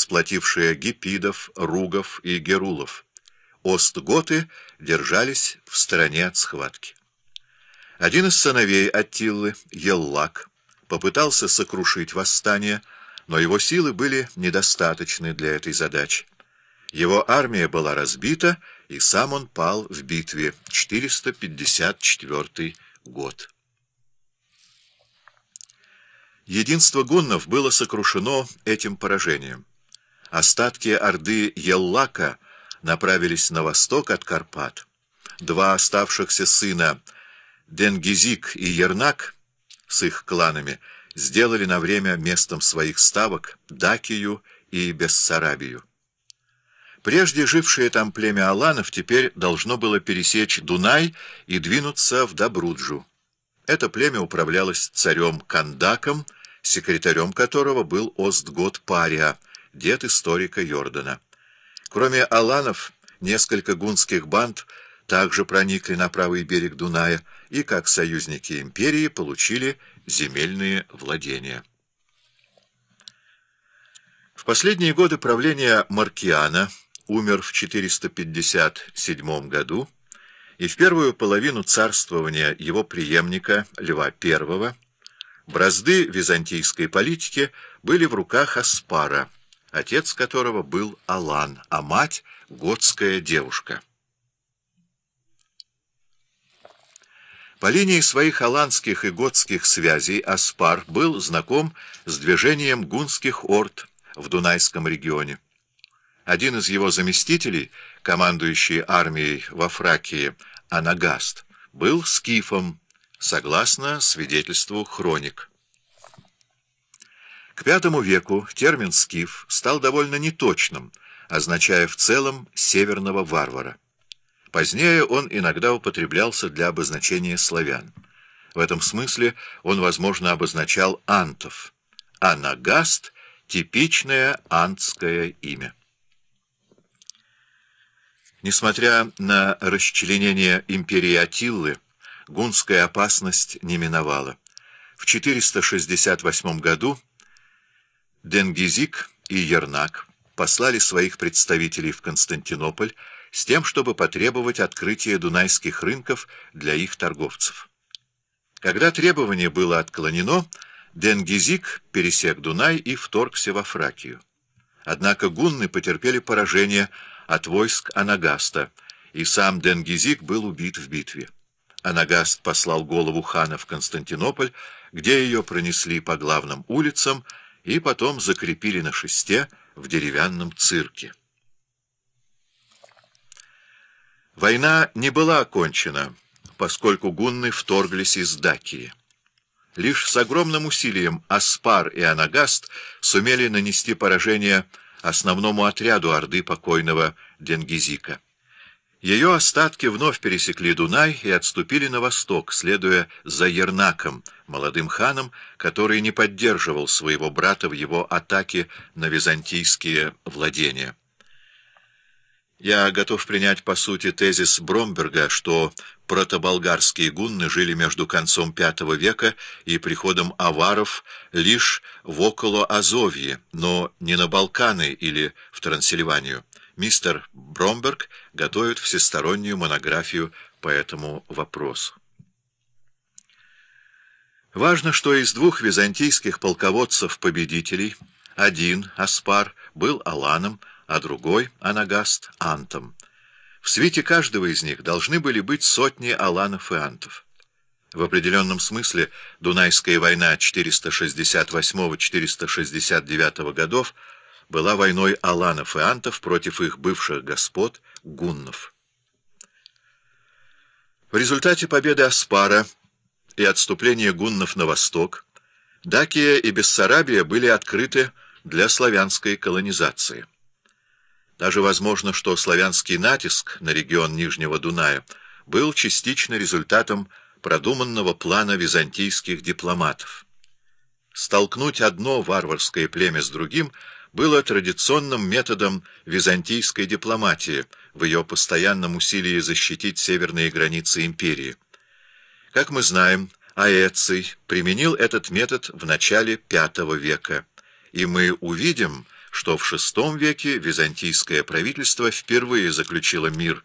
сплотившая гипидов, ругов и герулов. Остготы держались в стороне от схватки. Один из сыновей Аттиллы, Еллак, попытался сокрушить восстание, но его силы были недостаточны для этой задачи. Его армия была разбита, и сам он пал в битве 454 год. Единство гуннов было сокрушено этим поражением. Остатки орды Еллака направились на восток от Карпат. Два оставшихся сына Денгизик и Ернак с их кланами сделали на время местом своих ставок Дакию и Бессарабию. Прежде жившее там племя Аланов теперь должно было пересечь Дунай и двинуться в Добруджу. Это племя управлялось царем Кандаком, секретарем которого был Остгот Пария, дед историка Йордана. Кроме Аланов, несколько гунских банд также проникли на правый берег Дуная и, как союзники империи, получили земельные владения. В последние годы правления Маркиана умер в 457 году, и в первую половину царствования его преемника Льва I бразды византийской политики были в руках Аспара, отец которого был Алан, а мать — готская девушка. По линии своих аланских и готских связей Аспар был знаком с движением гунских орд в Дунайском регионе. Один из его заместителей, командующий армией во Фракии Анагаст, был скифом, согласно свидетельству хроник. К V веку термин «скиф» стал довольно неточным, означая в целом «северного варвара». Позднее он иногда употреблялся для обозначения славян. В этом смысле он, возможно, обозначал антов, а нагаст — типичное антское имя. Несмотря на расчленение империи Атиллы, гунская опасность не миновала. В 468 году Денгизик и Ернак послали своих представителей в Константинополь, с тем, чтобы потребовать открытия дунайских рынков для их торговцев. Когда требование было отклонено, Денгизик пересек Дунай и вторгся во Фракию. Однако гунны потерпели поражение от войск Анагаста, и сам Денгизик был убит в битве. Анагаст послал голову хана в Константинополь, где ее пронесли по главным улицам и потом закрепили на шесте в деревянном цирке. Война не была окончена, поскольку гунны вторглись из Дакии. Лишь с огромным усилием Аспар и Анагаст сумели нанести поражение основному отряду орды покойного Денгизика. Ее остатки вновь пересекли Дунай и отступили на восток, следуя за Ернаком, молодым ханом, который не поддерживал своего брата в его атаке на византийские владения. Я готов принять по сути тезис Бромберга, что протоболгарские гунны жили между концом V века и приходом аваров лишь в около Азовье, но не на Балканы или в Трансильванию. Мистер Бромберг готовит всестороннюю монографию по этому вопросу. Важно, что из двух византийских полководцев-победителей один, Аспар, был Аланом, а другой, Анагаст, Антом. В свете каждого из них должны были быть сотни аланов и антов. В определенном смысле Дунайская война 468-469 годов была войной аланов и антов против их бывших господ гуннов. В результате победы Аспара и отступления гуннов на восток Дакия и Бессарабия были открыты для славянской колонизации. Даже возможно, что славянский натиск на регион Нижнего Дуная был частично результатом продуманного плана византийских дипломатов. Столкнуть одно варварское племя с другим было традиционным методом византийской дипломатии в ее постоянном усилии защитить северные границы империи. Как мы знаем, Аэций применил этот метод в начале V века, и мы увидим, что в VI веке византийское правительство впервые заключило мир